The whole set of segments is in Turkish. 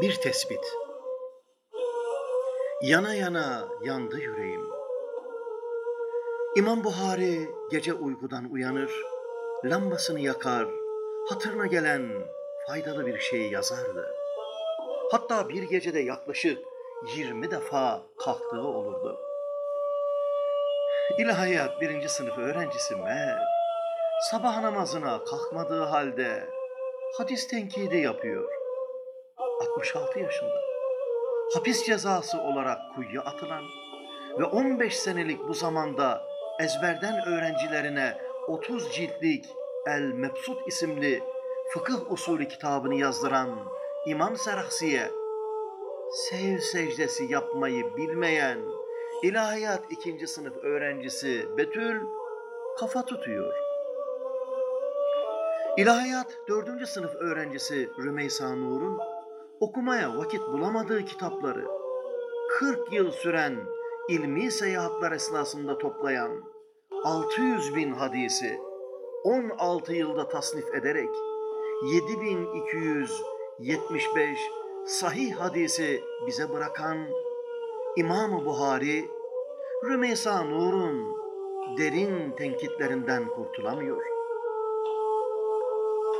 Bir tespit. Yana yana yandı yüreğim. İmam Buhari gece uykudan uyanır, lambasını yakar, hatırına gelen faydalı bir şey yazardı. Hatta bir gecede yaklaşık 20 defa kalktığı olurdu. İlahiyat birinci sınıf öğrencisi Mer, sabah namazına kalkmadığı halde hadis tenkidi yapıyor. 66 yaşında. Hapis cezası olarak kuyuya atılan ve 15 senelik bu zamanda ezberden öğrencilerine 30 ciltlik El Mebsut isimli fıkıh usulü kitabını yazdıran İmam Serahsi'ye sev secdesi yapmayı bilmeyen ilahiyat ikinci sınıf öğrencisi Betül kafa tutuyor. İlahiyat dördüncü sınıf öğrencisi Rümeysa Nur'un okumaya vakit bulamadığı kitapları 40 yıl süren ilmi seyahatler esnasında toplayan 600 bin hadisi 16 yılda tasnif ederek 7275 sahih hadisi bize bırakan İmam-ı Buhari, Rümeysa Nur'un derin tenkitlerinden kurtulamıyor.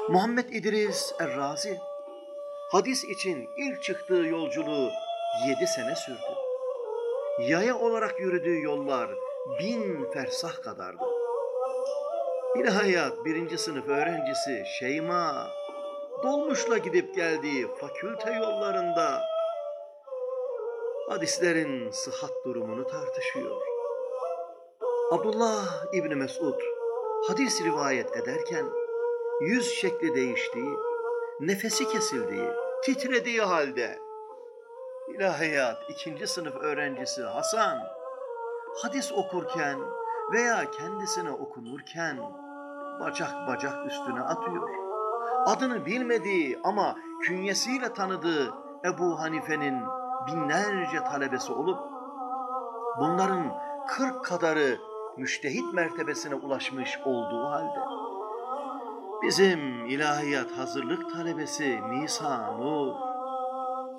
Muhammed İdris Errazi, hadis için ilk çıktığı yolculuğu yedi sene sürdü. Yaya olarak yürüdüğü yollar bin fersah kadardı. İlahiyat birinci sınıf öğrencisi Şeyma, dolmuşla gidip geldiği fakülte yollarında hadislerin sıhhat durumunu tartışıyor. Abdullah İbni Mesud hadis rivayet ederken yüz şekli değiştiği, nefesi kesildiği, titrediği halde ilahiyat ikinci sınıf öğrencisi Hasan hadis okurken veya kendisine okunurken bacak bacak üstüne atıyor. Adını bilmediği ama künyesiyle tanıdığı Ebu Hanife'nin binlerce talebesi olup bunların kırk kadarı müştehit mertebesine ulaşmış olduğu halde bizim ilahiyat hazırlık talebesi Nisa Nur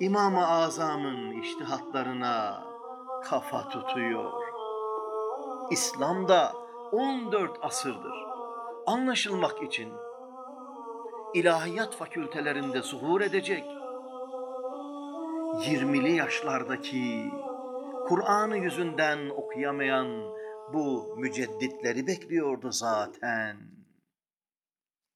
İmam-ı Azam'ın iştihatlarına kafa tutuyor. İslam'da 14 asırdır anlaşılmak için ilahiyat fakültelerinde zuhur edecek 20'li yaşlardaki Kur'an'ı yüzünden okuyamayan bu mücedditleri bekliyordu zaten.